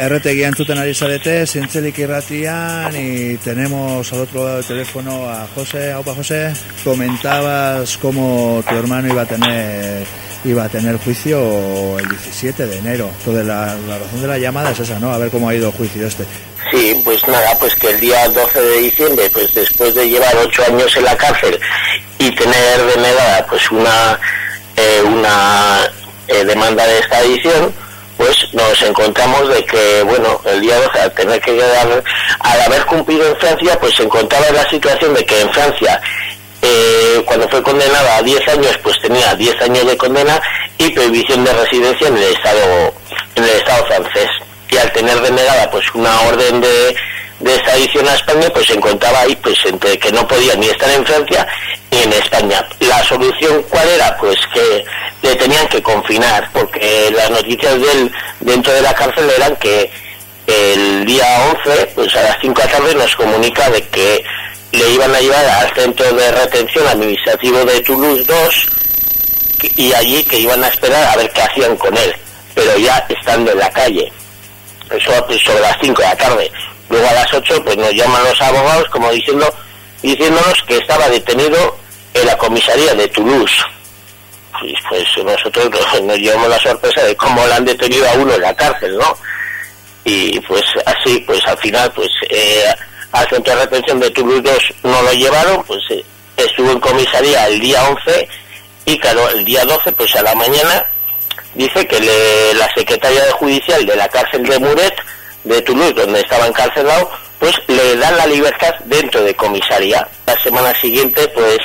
RTG entzuten ari zarete, zintzelik irratian y tenemos al otro lado del teléfono a José. Aupa José, comentabas cómo tu hermano iba a tener iba a tener juicio el 17 de enero. Entonces la, razón de la llamada es esa, ¿no? A ver cómo ha ido el juicio este. Sí, pues nada, pues que el día 12 de diciembre, pues después de llevar ocho años en la cárcel y tener denegada pues una eh, una eh, demanda de extradición, pues nos encontramos de que, bueno, el día 12 al tener que quedar, al haber cumplido en Francia, pues se encontraba en la situación de que en Francia eh, cuando fue condenada a 10 años, pues tenía 10 años de condena y prohibición de residencia en el Estado, en el Estado francés. Y al tener denegada pues una orden de, de extradición a España, pues se encontraba ahí pues entre que no podía ni estar en Francia ni en España. La solución cuál era? Pues que le tenían que confinar, porque las noticias de él dentro de la cárcel eran que el día 11, pues a las 5 de la tarde nos comunica de que le iban a llevar al centro de retención administrativo de Toulouse 2 y allí que iban a esperar a ver qué hacían con él, pero ya estando en la calle. Eso pues, sobre las 5 de la tarde. Luego a las 8 pues nos llaman los abogados como diciendo diciéndonos que estaba detenido en la comisaría de Toulouse. Pues, nosotros nos llevamos la sorpresa de cómo le han detenido a uno en la cárcel, ¿no? Y pues así, pues al final, pues eh, al centro de retención de Toulouse 2 no lo llevaron, pues eh, estuvo en comisaría el día 11 y claro, el día 12, pues a la mañana, dice que le, la secretaria de judicial de la cárcel de Muret, de Toulouse, donde estaba encarcelado, pues le dan la libertad dentro de comisaría. La semana siguiente, pues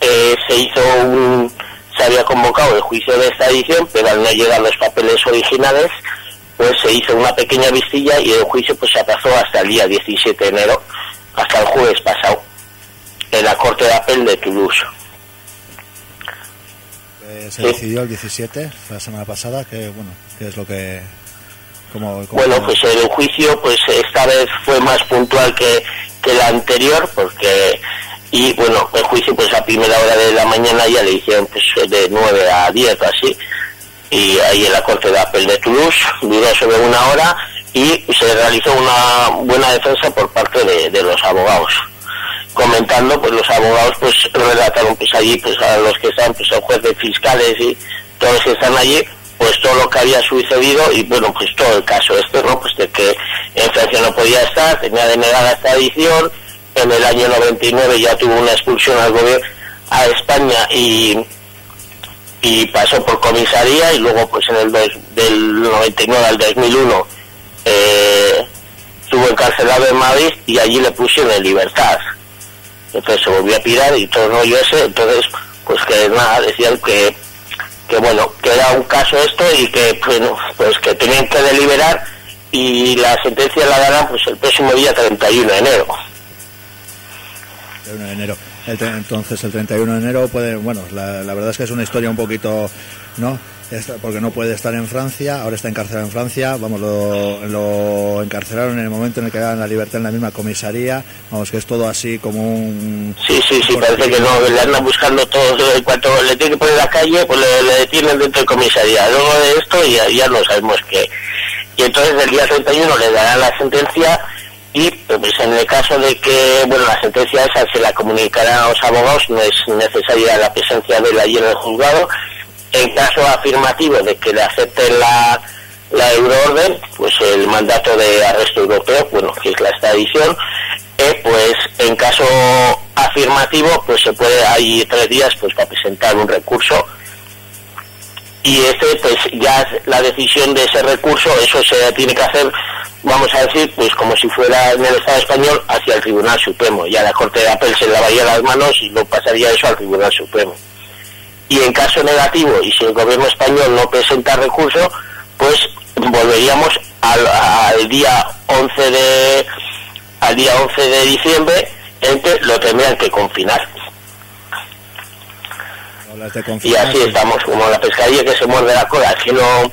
eh, se hizo un, se había convocado el juicio de extradición, pero al no llegar los papeles originales, pues se hizo una pequeña vistilla y el juicio pues se aplazó hasta el día 17 de enero, hasta el jueves pasado, en la Corte de Apel de Toulouse. Eh, se decidió el 17, la semana pasada, que bueno, que es lo que... Como, como- Bueno, pues el juicio pues esta vez fue más puntual que, que el anterior porque y bueno, el juicio primera hora de la mañana ya le hicieron pues de 9 a 10 o así y ahí en la Corte de Apel de Toulouse duró sobre una hora y se realizó una buena defensa por parte de, los abogados. Comentando pues los abogados pues relataron pues allí pues a los que están pues juez de fiscales y todos que están allí pues todo lo que había sucedido y bueno pues todo el caso este no pues de que en Francia no podía estar tenía denegada esta edición en el año 99 ya tuvo una expulsión al gobierno a España y y pasó por comisaría y luego pues en el dos- del 99 al 2001 eh, estuvo encarcelado en Madrid y allí le pusieron en libertad entonces se volvió a pirar y todo el rollo ese entonces pues que nada decían que que bueno que era un caso esto y que bueno, pues que tenían que deliberar y la sentencia la darán pues el próximo día 31 de enero 31 de enero. El entonces, el 31 de enero puede, bueno, la, la verdad es que es una historia un poquito, ¿no? Porque no puede estar en Francia, ahora está encarcelado en Francia, vamos, lo, lo encarcelaron en el momento en el que daban la libertad en la misma comisaría, vamos, que es todo así como un... Sí, sí, sí, parece que no, le andan buscando todo. En cuanto le tienen que poner la calle, pues le, le detienen dentro de comisaría. Luego de esto ya, ya no sabemos qué. Y entonces el día 31 le darán la sentencia y pues en el caso de que, bueno, la sentencia esa se la comunicarán a los abogados, no es necesaria la presencia de la en el juzgado. En caso afirmativo de que le acepten la, la euroorden, pues el mandato de arresto europeo, bueno, que es la extradición, eh, pues en caso afirmativo, pues se puede, hay tres días pues para presentar un recurso y este pues ya la decisión de ese recurso, eso se tiene que hacer, vamos a decir, pues como si fuera en el Estado español hacia el Tribunal Supremo, ya la Corte de Apel se lavaría las manos y no pasaría eso al Tribunal Supremo. Y en caso negativo y si el gobierno español no presenta recurso pues volveríamos al, al día 11 de al día 11 de diciembre en que lo tendrían que confinar. Y así sí. estamos como la pescadilla que se muerde la cola que no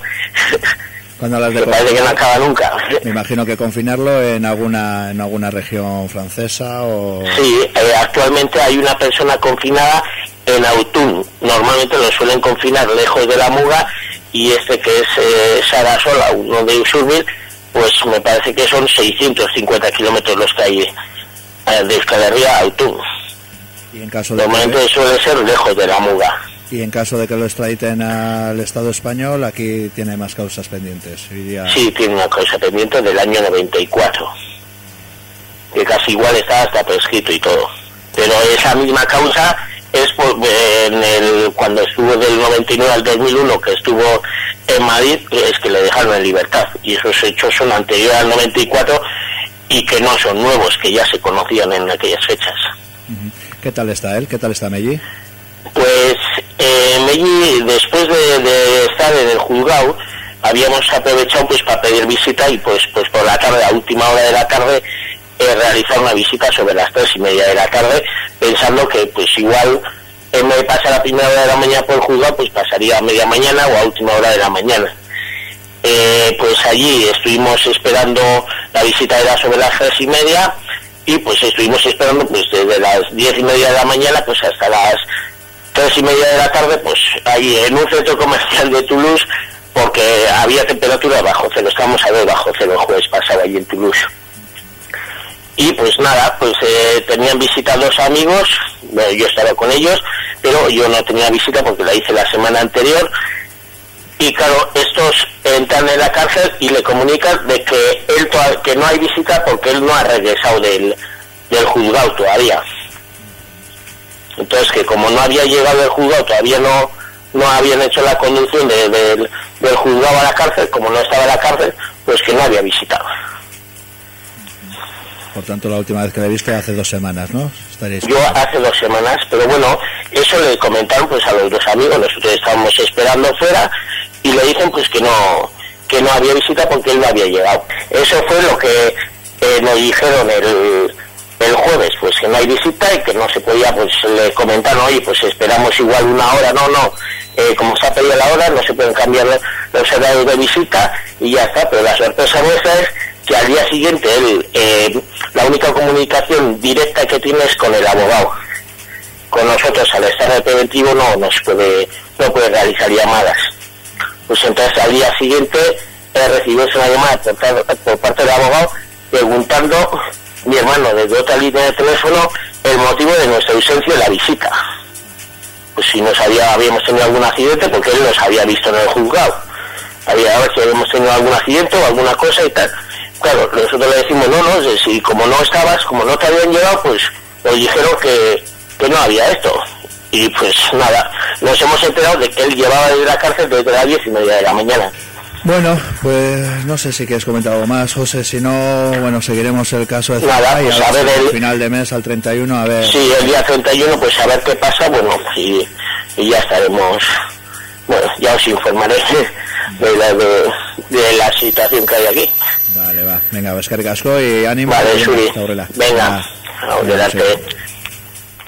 Cuando hablas de que parece que no acaba nunca me imagino que confinarlo en alguna, en alguna región francesa o... Sí, eh, actualmente hay una persona confinada en Autun. Normalmente lo suelen confinar lejos de la muga y este que es eh, Sara Sola, uno de Usurbil, pues me parece que son 650 kilómetros los que hay eh, de Euskal Herria a Autun. Y en caso de Normalmente que, suele ser lejos de la muga. Y en caso de que lo extraditen al Estado español, aquí tiene más causas pendientes. Sí, tiene una causa pendiente del año 94, que casi igual está hasta prescrito y todo. Pero esa misma causa es por, en el, cuando estuvo del 99 al 2001, que estuvo en Madrid, es que le dejaron en libertad. Y esos hechos son anteriores al 94 y que no son nuevos, que ya se conocían en aquellas fechas. ¿Qué tal está él? ¿Qué tal está Melli? Pues eh, después de, de estar en el juzgado, habíamos aprovechado pues para pedir visita y pues pues por la tarde, a última hora de la tarde, eh, realizar una visita sobre las tres y media de la tarde, pensando que pues igual en vez de pasar a primera hora de la mañana por el juzgado, pues pasaría a media mañana o a última hora de la mañana. Eh, pues allí estuvimos esperando, la visita era sobre las tres y media, y pues estuvimos esperando pues desde las diez y media de la mañana pues hasta las tres y media de la tarde pues ahí en un centro comercial de Toulouse porque había temperatura bajo cero, estábamos a ver bajo cero el jueves pasado allí en Toulouse. Y pues nada, pues eh, tenían visita dos amigos, yo estaba con ellos, pero yo no tenía visita porque la hice la semana anterior. Y claro, estos entran en la cárcel y le comunican de que él que no hay visita porque él no ha regresado del, del juzgado todavía. Entonces que como no había llegado el juzgado, todavía no, no habían hecho la conducción de- del- del juzgado a la cárcel, como no estaba en la cárcel, pues que no había visitado. Por tanto, la última vez que le viste hace dos semanas, ¿no? Estaréis Yo hace dos semanas, pero bueno, eso le comentaron pues a los dos amigos, nosotros estábamos esperando fuera y le dicen pues que no que no había visita porque él no había llegado. Eso fue lo que eh, nos dijeron el jueves, pues que no hay visita y que no se podía, pues le comentaron, oye, pues esperamos igual una hora, no, no, eh, como se ha pedido la hora, no se pueden cambiar los- horarios de visita y ya está, pero la sorpresa nuestra es que al día siguiente él, eh, la única comunicación directa que tiene es con el abogado. Con nosotros al estar el preventivo no nos puede, no puede realizar llamadas. Pues entonces al día siguiente eh, recibimos una llamada por parte del abogado preguntando mi hermano desde otra línea de teléfono el motivo de nuestra ausencia en la visita. Pues si nos había, habíamos tenido algún accidente porque él nos había visto en el juzgado. Había a ver si habíamos tenido algún accidente o alguna cosa y tal. Claro, nosotros le decimos, no, no, si como no estabas, como no te habían llegado, pues nos dijeron que, que no había esto. Y pues nada, nos hemos enterado de que él llevaba desde la cárcel desde las diez y media de la mañana. Bueno, pues no sé si quieres comentar algo más, José. Si no, bueno, seguiremos el caso de Nada, pues a ver el- final de mes, al 31, a ver. Sí, el día 31, pues a ver qué pasa, bueno, y, y ya estaremos, bueno, ya os informaré de la, de, de la situación que hay aquí. Vale, va. Venga, pues casco y ánimo. Vale, Suri, venga, adelante.